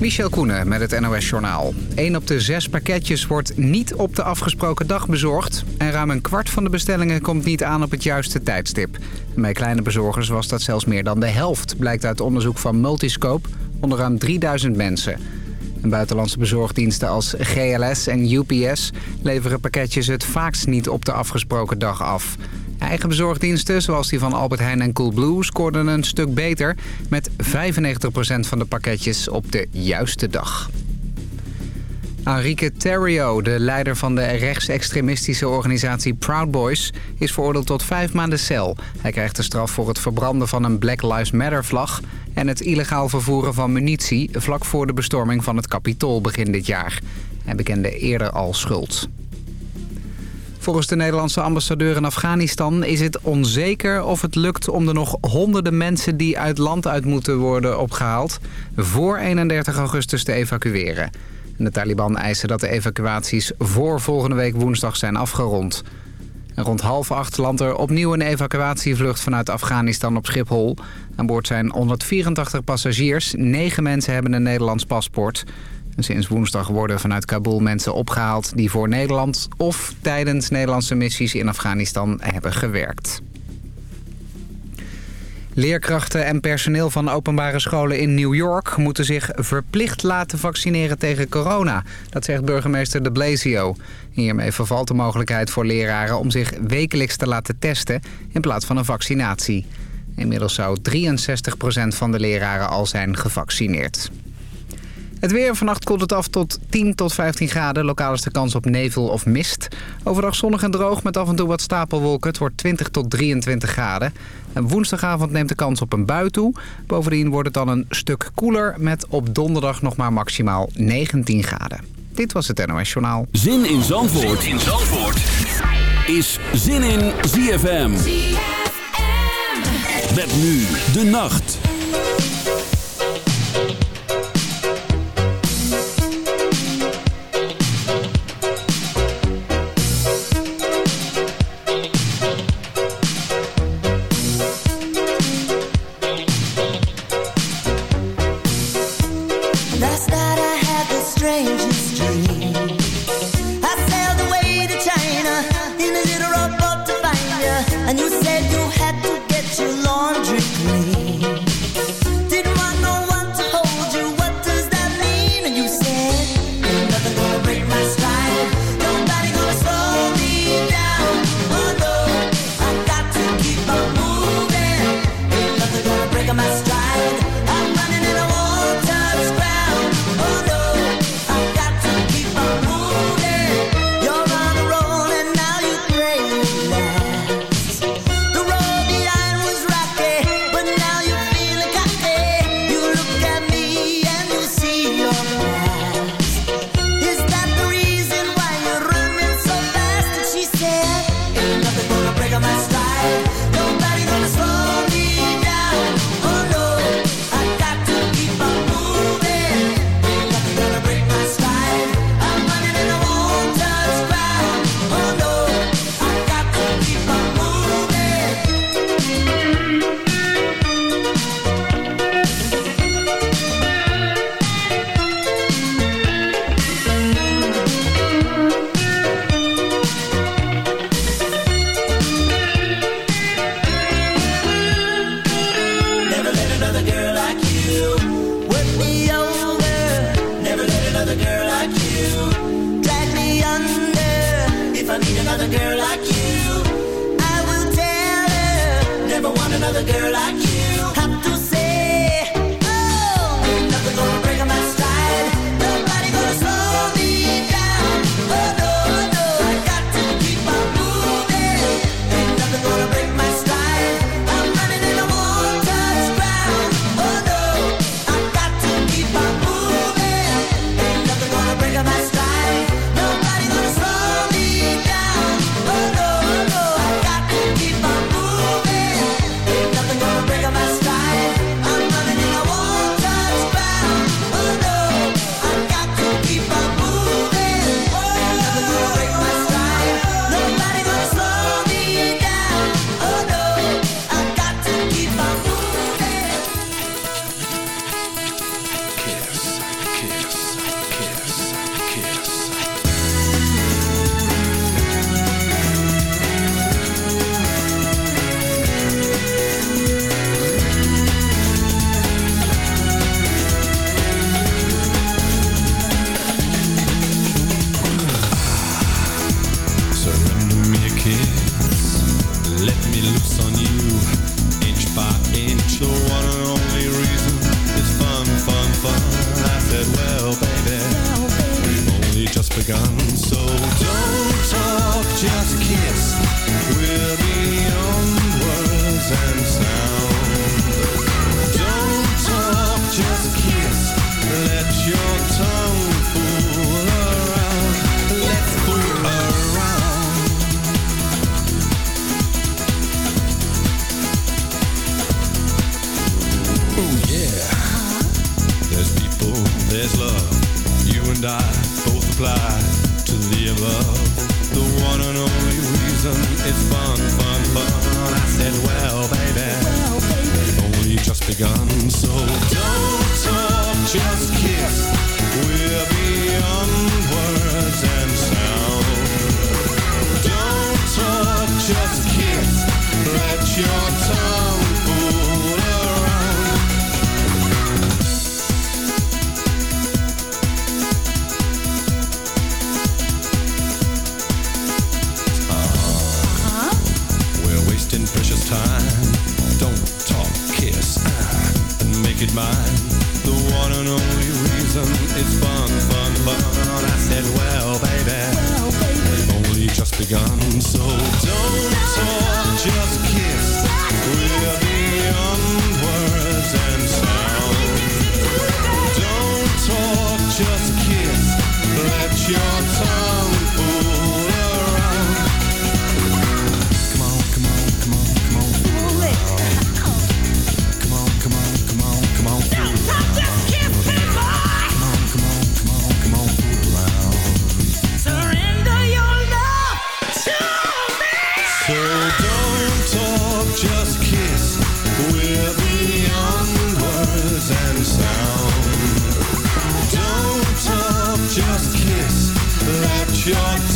Michel Koenen met het NOS-journaal. 1 op de zes pakketjes wordt niet op de afgesproken dag bezorgd... en ruim een kwart van de bestellingen komt niet aan op het juiste tijdstip. bij kleine bezorgers was dat zelfs meer dan de helft... blijkt uit onderzoek van Multiscope onder ruim 3000 mensen. En buitenlandse bezorgdiensten als GLS en UPS leveren pakketjes het vaakst niet op de afgesproken dag af... Eigen bezorgdiensten, zoals die van Albert Heijn en Coolblue, scoorden een stuk beter... met 95% van de pakketjes op de juiste dag. Enrique Terrio, de leider van de rechtsextremistische organisatie Proud Boys... is veroordeeld tot vijf maanden cel. Hij krijgt de straf voor het verbranden van een Black Lives Matter-vlag... en het illegaal vervoeren van munitie vlak voor de bestorming van het Capitool begin dit jaar. Hij bekende eerder al schuld. Volgens de Nederlandse ambassadeur in Afghanistan is het onzeker of het lukt om de nog honderden mensen die uit land uit moeten worden opgehaald voor 31 augustus te evacueren. de Taliban eisen dat de evacuaties voor volgende week woensdag zijn afgerond. En rond half acht landt er opnieuw een evacuatievlucht vanuit Afghanistan op Schiphol. Aan boord zijn 184 passagiers, 9 mensen hebben een Nederlands paspoort sinds woensdag worden vanuit Kabul mensen opgehaald... die voor Nederland of tijdens Nederlandse missies in Afghanistan hebben gewerkt. Leerkrachten en personeel van openbare scholen in New York... moeten zich verplicht laten vaccineren tegen corona. Dat zegt burgemeester de Blasio. Hiermee vervalt de mogelijkheid voor leraren om zich wekelijks te laten testen... in plaats van een vaccinatie. Inmiddels zou 63% van de leraren al zijn gevaccineerd. Het weer. Vannacht koelt het af tot 10 tot 15 graden. Lokaal is de kans op nevel of mist. Overdag zonnig en droog met af en toe wat stapelwolken. Het wordt 20 tot 23 graden. En woensdagavond neemt de kans op een bui toe. Bovendien wordt het dan een stuk koeler met op donderdag nog maar maximaal 19 graden. Dit was het NOS Journaal. Zin in Zandvoort, zin in Zandvoort. is Zin in ZFM. ZFM. Met nu de nacht. Yeah.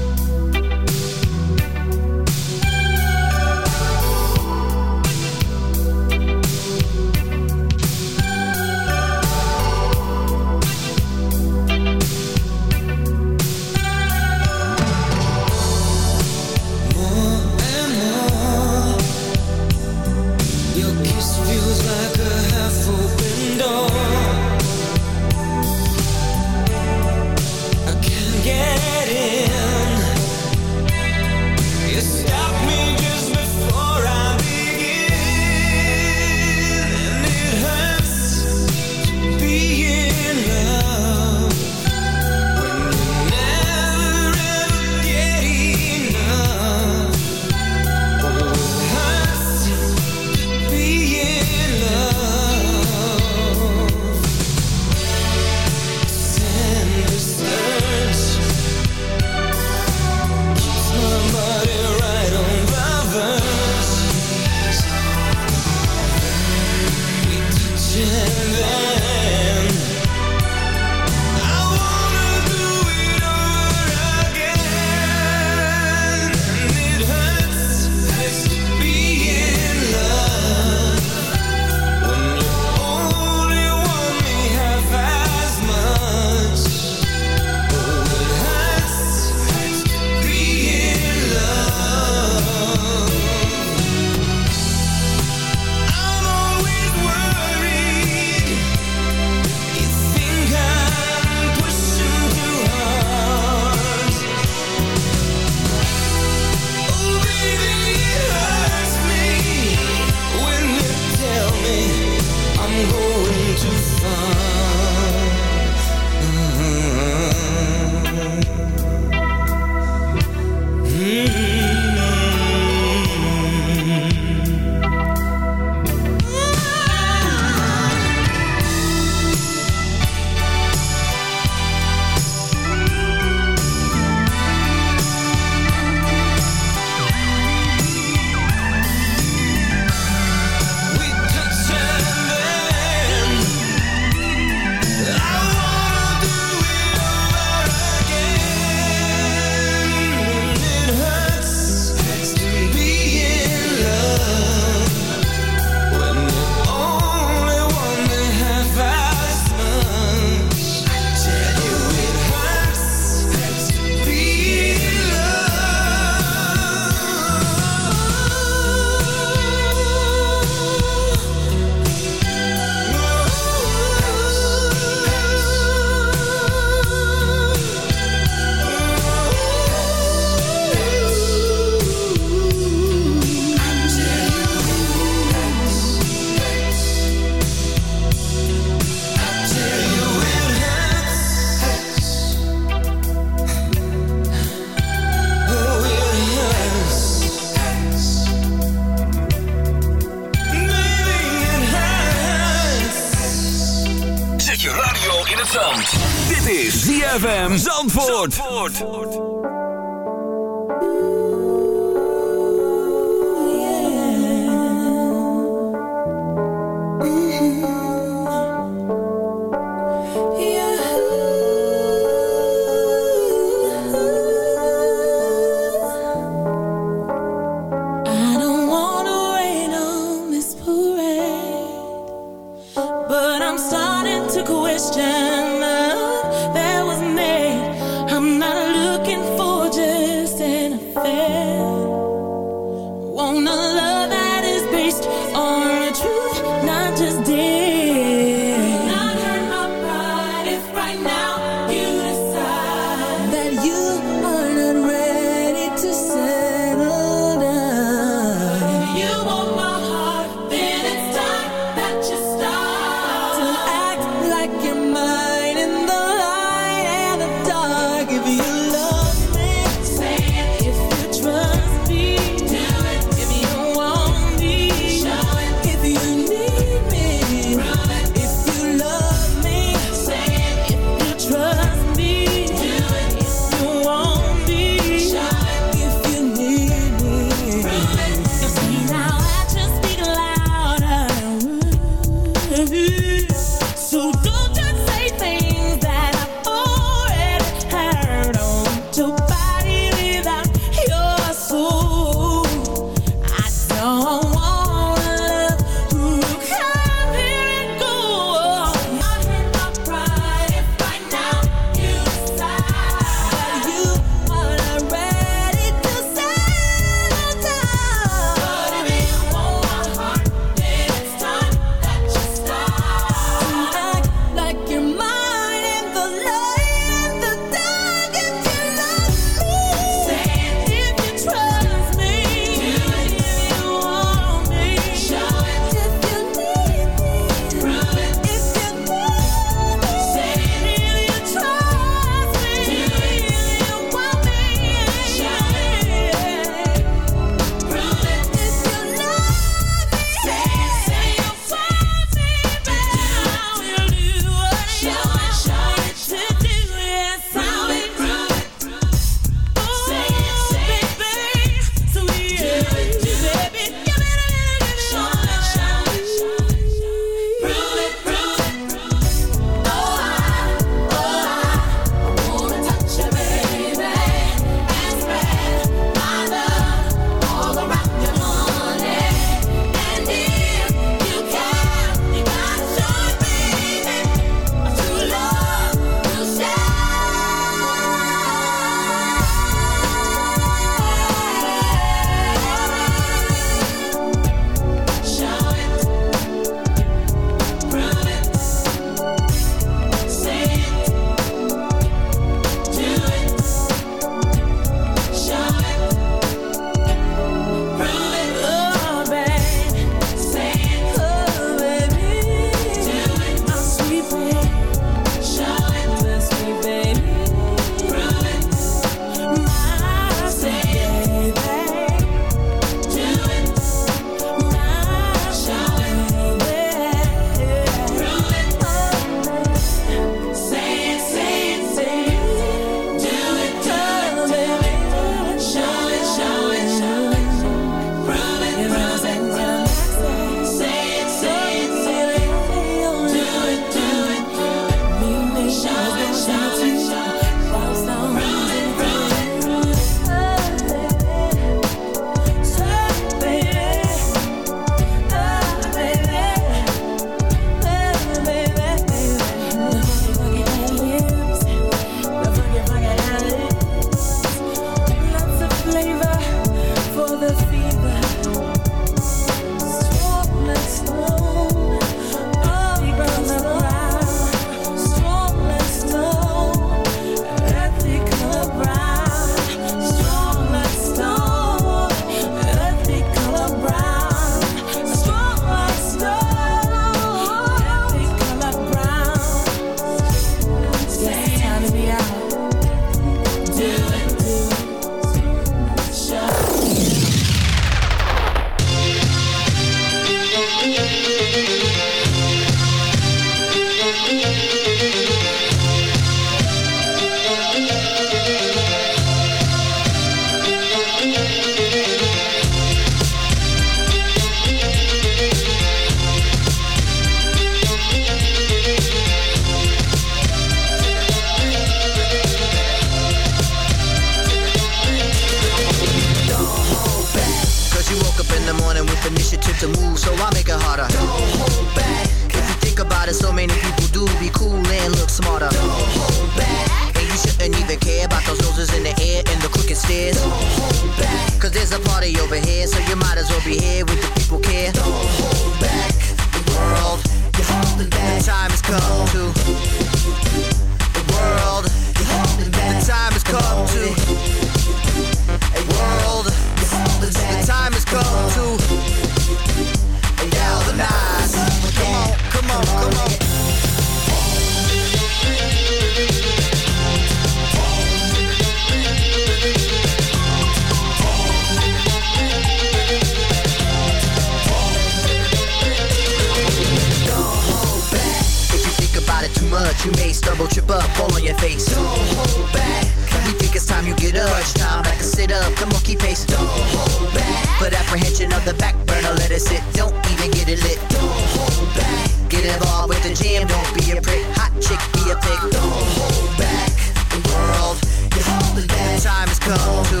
Too much, you may stumble, trip up, fall on your face. Don't hold back. We think it's time you get up. Crunch time, back and sit up, the monkey face. Don't hold back. Put apprehension of the back burner, let it sit. Don't even get it lit. Don't hold back. Get involved with the jam, don't be a prick. Hot chick, be a pig. Don't hold back. The world, you're holding back. The time has come to.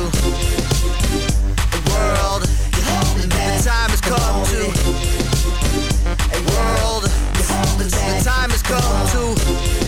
The world, you're holding back. The time has come to. Time has come to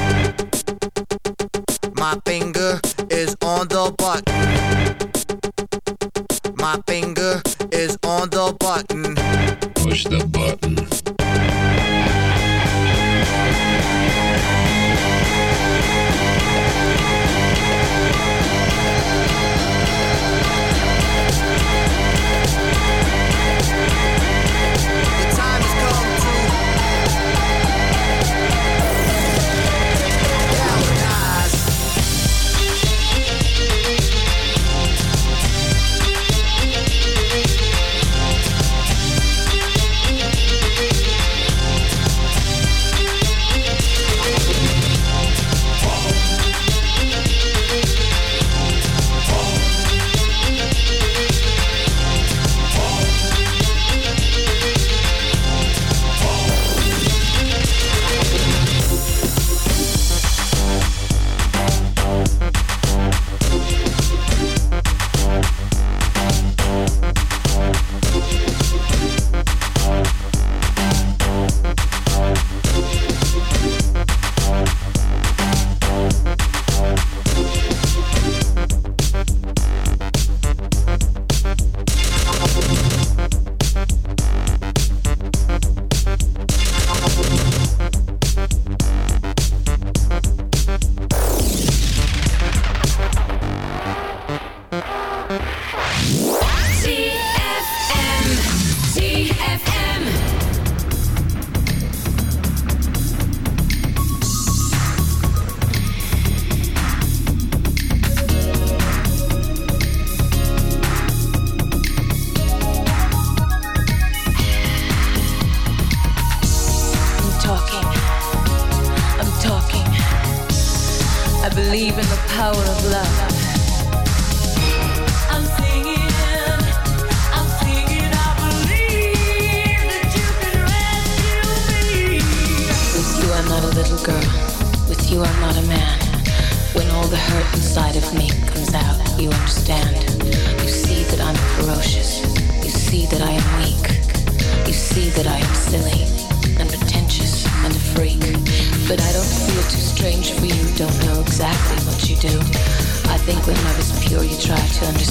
me comes out, you understand. You see that I'm ferocious. You see that I am weak. You see that I am silly and pretentious and a freak. But I don't feel too strange for you. Don't know exactly what you do. I think when love is pure, you try to understand.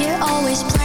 you're always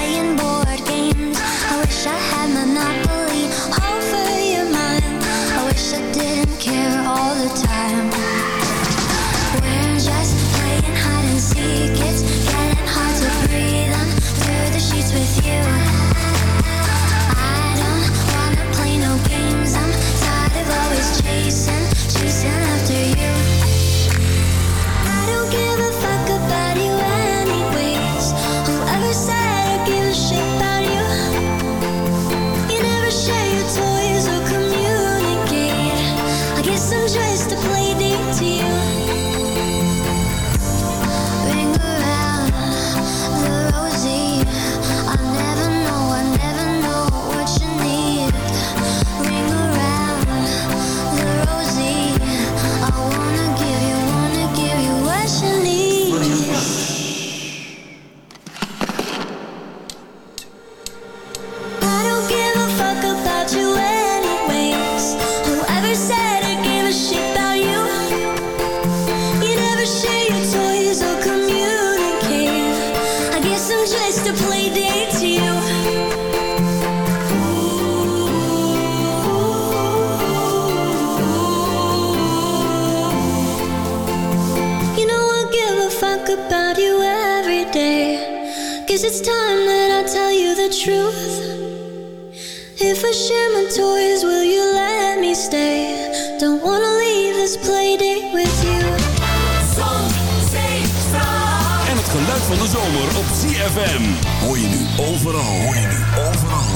van de zomer op ZFM. Hoor je nu overal, hoor je nu overal.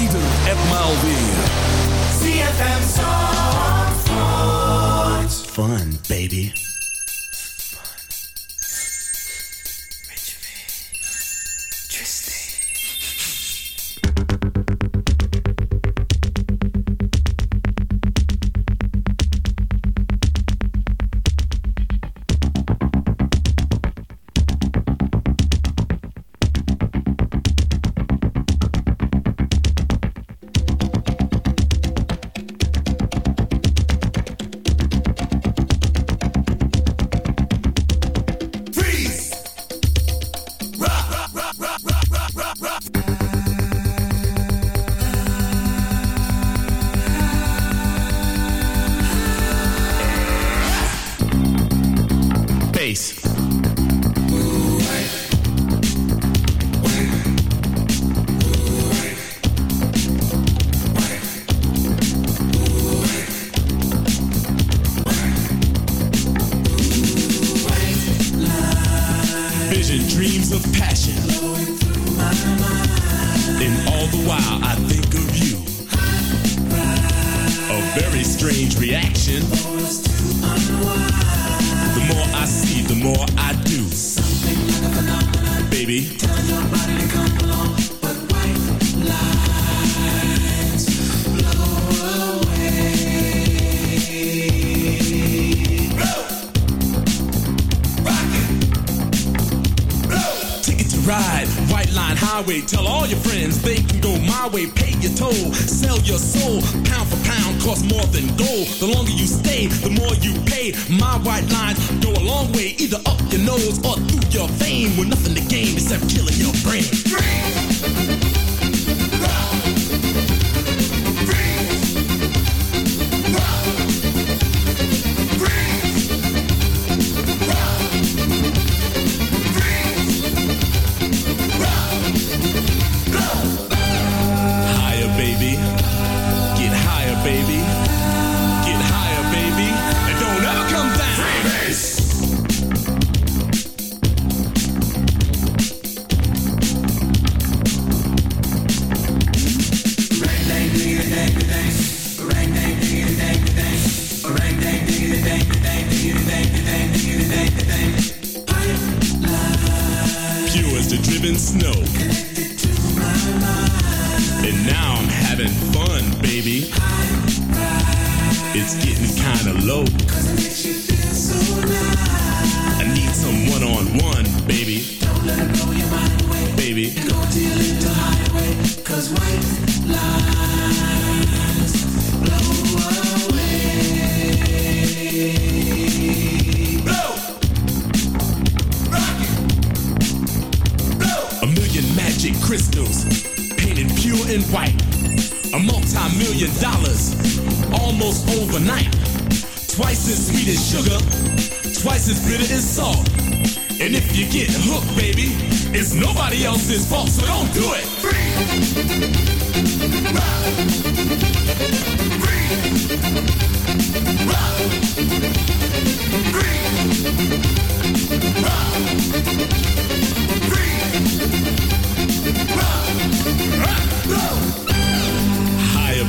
Ieder etmaal weer. ZFM Zandvoort. Fun, baby. either up your nose or through your vein, with nothing to gain except killing your brain.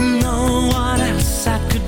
no one else I could